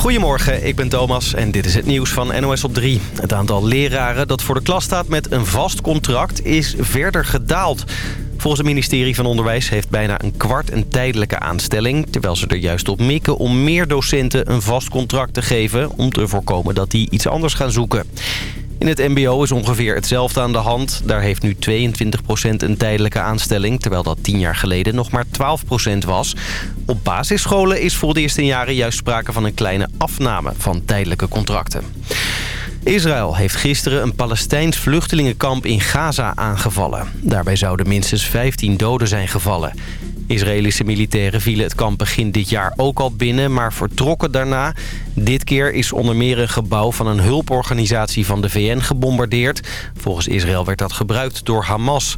Goedemorgen, ik ben Thomas en dit is het nieuws van NOS op 3. Het aantal leraren dat voor de klas staat met een vast contract is verder gedaald. Volgens het ministerie van Onderwijs heeft bijna een kwart een tijdelijke aanstelling... terwijl ze er juist op mikken om meer docenten een vast contract te geven... om te voorkomen dat die iets anders gaan zoeken. In het mbo is ongeveer hetzelfde aan de hand. Daar heeft nu 22% een tijdelijke aanstelling... terwijl dat tien jaar geleden nog maar 12% was. Op basisscholen is voor het eerste jaren juist sprake van een kleine afname van tijdelijke contracten. Israël heeft gisteren een Palestijns vluchtelingenkamp in Gaza aangevallen. Daarbij zouden minstens 15 doden zijn gevallen. Israëlische militairen vielen het kamp begin dit jaar ook al binnen, maar vertrokken daarna. Dit keer is onder meer een gebouw van een hulporganisatie van de VN gebombardeerd. Volgens Israël werd dat gebruikt door Hamas.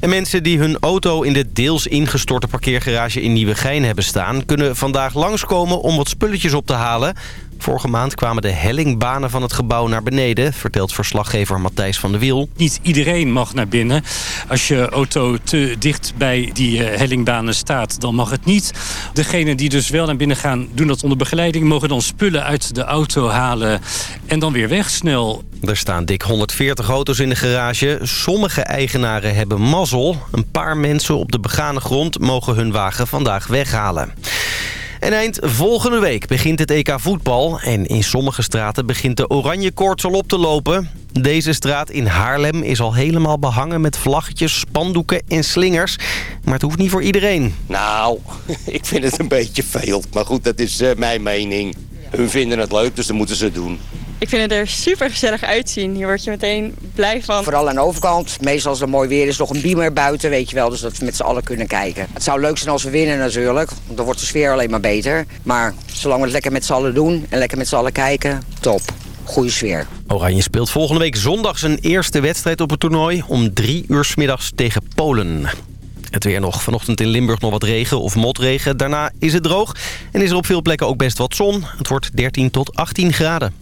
En mensen die hun auto in de deels ingestorte parkeergarage in Nieuwegein hebben staan... kunnen vandaag langskomen om wat spulletjes op te halen. Vorige maand kwamen de hellingbanen van het gebouw naar beneden... vertelt verslaggever Matthijs van der Wiel. Niet iedereen mag naar binnen. Als je auto te dicht bij die eh, hellingbanen staat, dan mag het niet. Degenen die dus wel naar binnen gaan, doen dat onder begeleiding... mogen dan spullen uit de auto halen en dan weer weg snel. Er staan dik 140 auto's in de garage. Sommige eigenaren hebben mazzel. Een paar mensen op de begane grond mogen hun wagen vandaag weghalen. En eind volgende week begint het EK voetbal. En in sommige straten begint de oranje koorts al op te lopen. Deze straat in Haarlem is al helemaal behangen met vlaggetjes, spandoeken en slingers. Maar het hoeft niet voor iedereen. Nou, ik vind het een beetje veel. Maar goed, dat is uh, mijn mening. Hun vinden het leuk, dus dan moeten ze het doen. Ik vind het er super gezellig uitzien. Hier word je meteen blij van. Vooral aan de overkant. Meestal als het mooi weer is, nog een beamer buiten, weet je wel. Dus dat we met z'n allen kunnen kijken. Het zou leuk zijn als we winnen natuurlijk. Want dan wordt de sfeer alleen maar beter. Maar zolang we het lekker met z'n allen doen en lekker met z'n allen kijken, top. Goeie sfeer. Oranje speelt volgende week zondag zijn eerste wedstrijd op het toernooi... om drie uur s middags tegen Polen. Het weer nog. Vanochtend in Limburg nog wat regen of motregen. Daarna is het droog en is er op veel plekken ook best wat zon. Het wordt 13 tot 18 graden.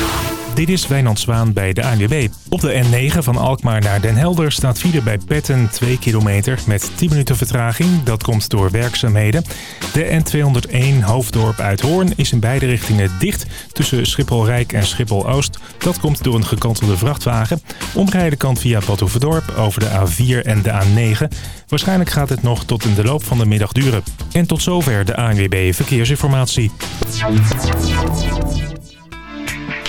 Dit is Wijnand Zwaan bij de ANWB. Op de N9 van Alkmaar naar Den Helder staat file bij Petten 2 kilometer met 10 minuten vertraging. Dat komt door werkzaamheden. De N201 Hoofddorp uit Hoorn is in beide richtingen dicht tussen Schiphol-Rijk en Schiphol-Oost. Dat komt door een gekantelde vrachtwagen. Omrijden kan via Badhoevedorp over de A4 en de A9. Waarschijnlijk gaat het nog tot in de loop van de middag duren. En tot zover de ANWB Verkeersinformatie.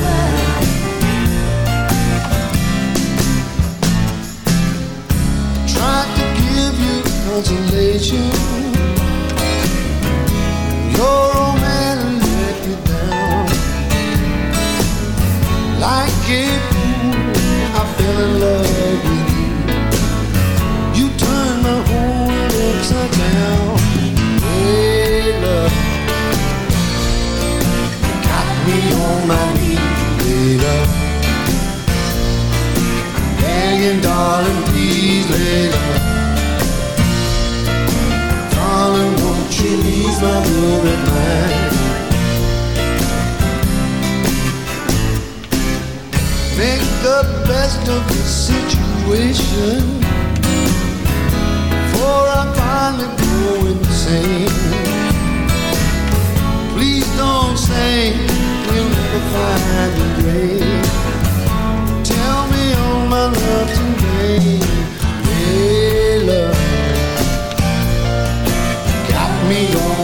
my. Tried to give you consolation. Your let down. Like it, I fell in love. my knees, Layla. Begging, darling, please, Layla. Darling, won't you leave my room at night? Make the best of the situation. For I'm finally going insane. Please don't say you'll never find grave. Tell me all my love today, got me on.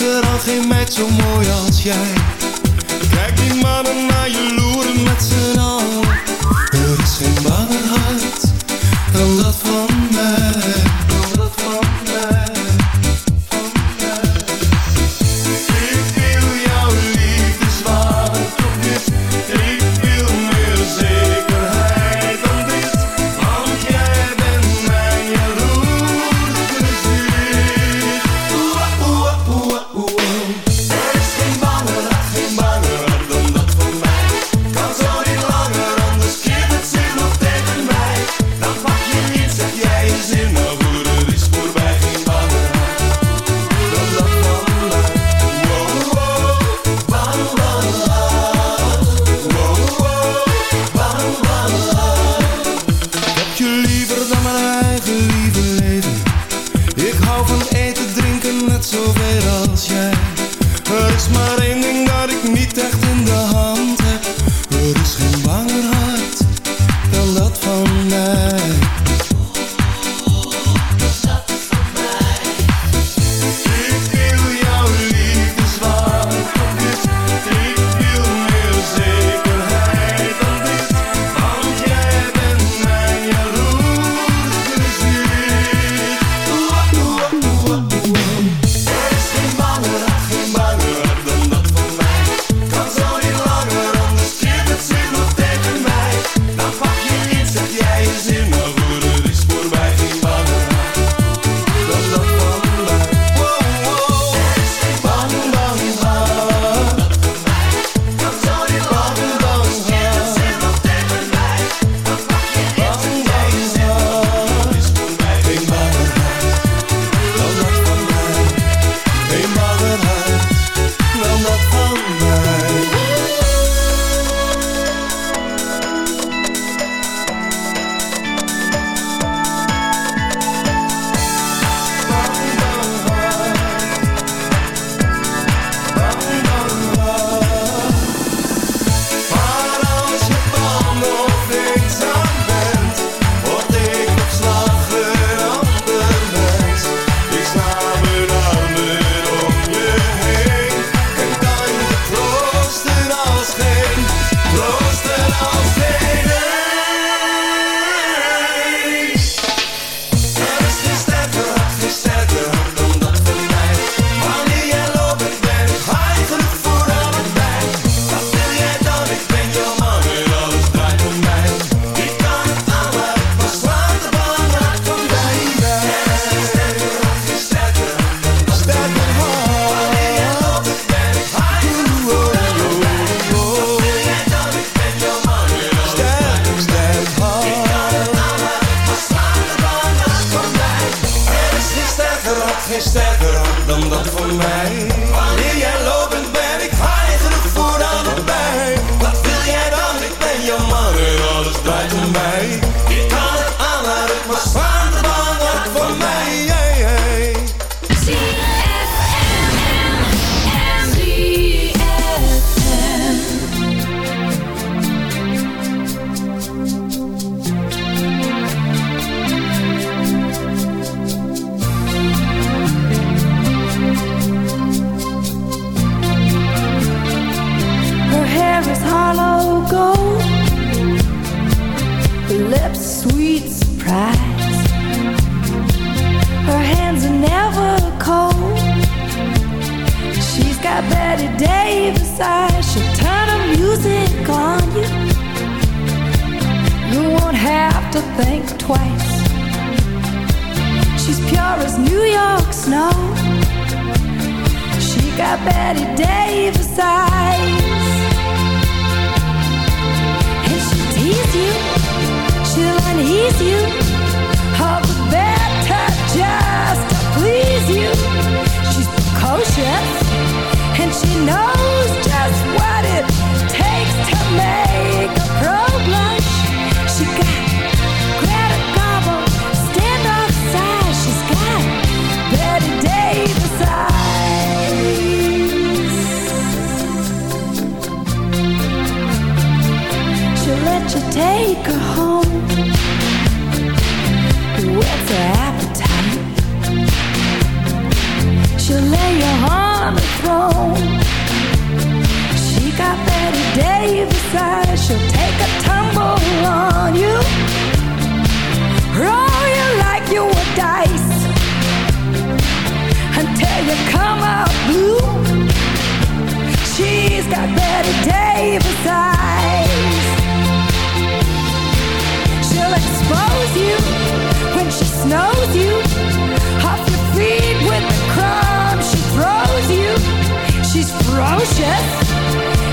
er had geen meid zo mooi als jij. Kijk die mannen naar je loeren met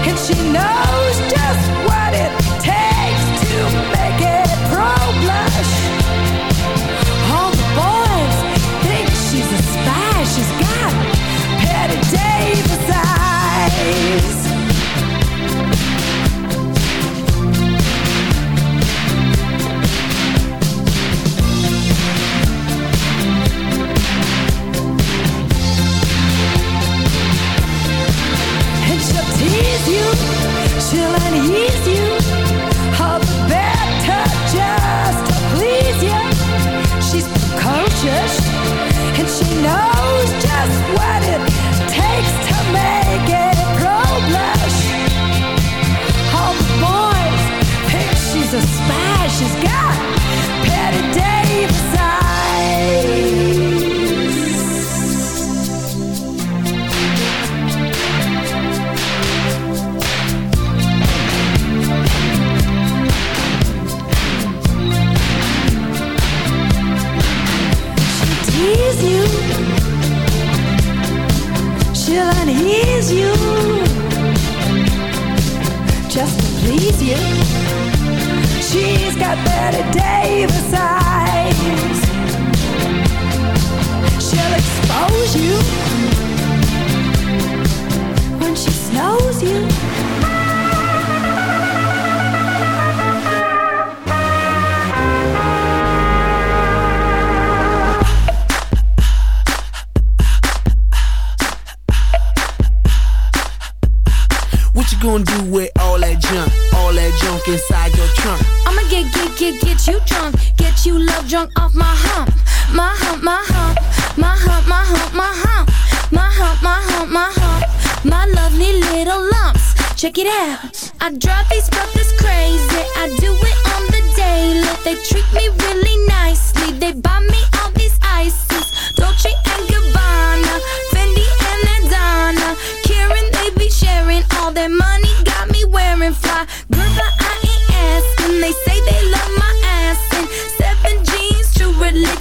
and she knows just what Get you love drunk off my hump. My hump, my hump. My hump, my hump, my hump. My hump, my hump, my hump. My lovely little lumps. Check it out. I drive these brothers crazy. I do it on the daily. They treat me really nicely. They buy me all these ices. Dolce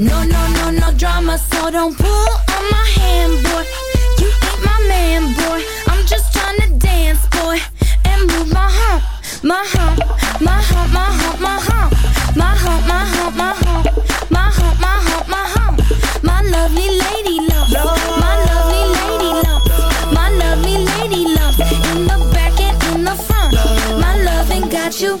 no no no no drama. So don't pull on my hand, boy. You ain't my man, boy. I'm just trying to dance, boy, and move my hump, my hump, my hump, my hump, my hump, my hump, my hump, my hump, my hump, my hump, my hump, my lovely lady lump, my lovely lady lump, my lovely lady lump, in the back and in the front, my loving got you.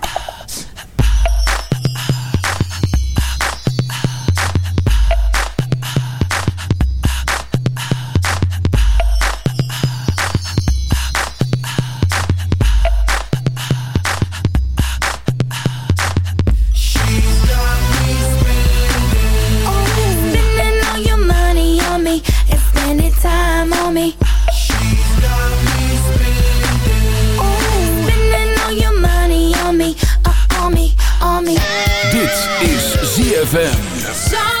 ZFM.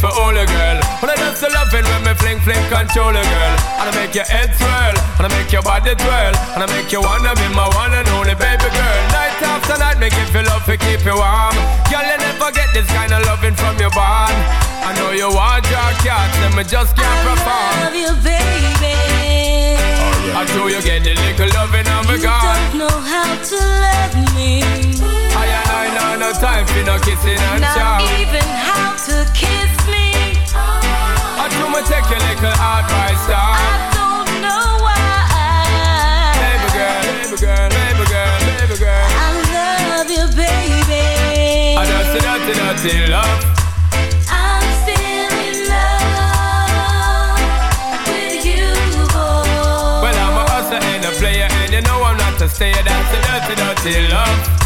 For promise and no bling bling for all a girl. When I just love it when me fling fling control a girl. And I make your head swirl, and I make your body twirl, and I make you wanna be my one and only baby girl. Night after night, make you feel love to keep you warm. Girl, you never get this kind of loving from your bond. I know you want your cat, and me just can't perform. I Love you, baby. I know you get the little loving on my You God. don't know how to love me. I and I know no time for no kissing and Not chow. even how to kiss me. I do me take your little advice down. I don't know why. Baby girl, baby girl, baby girl, baby girl. I love you, baby. I see dirty, dirty love. I'm still in love with you, boy. Well, I'm a hustler and a player, and you know I'm not a stayer. That's a dirty, dirty love.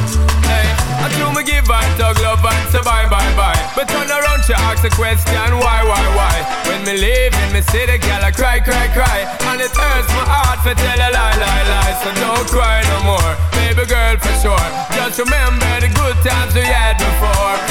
Do me give and talk love and say bye, bye, bye. But turn around, she ask a question, why, why, why? When me leave in me city, girl, I cry, cry, cry. And it hurts my heart for tell a lie, lie, lie. So don't cry no more, baby girl, for sure. Just remember the good times we had before.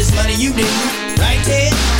this money you need, Right, Ted?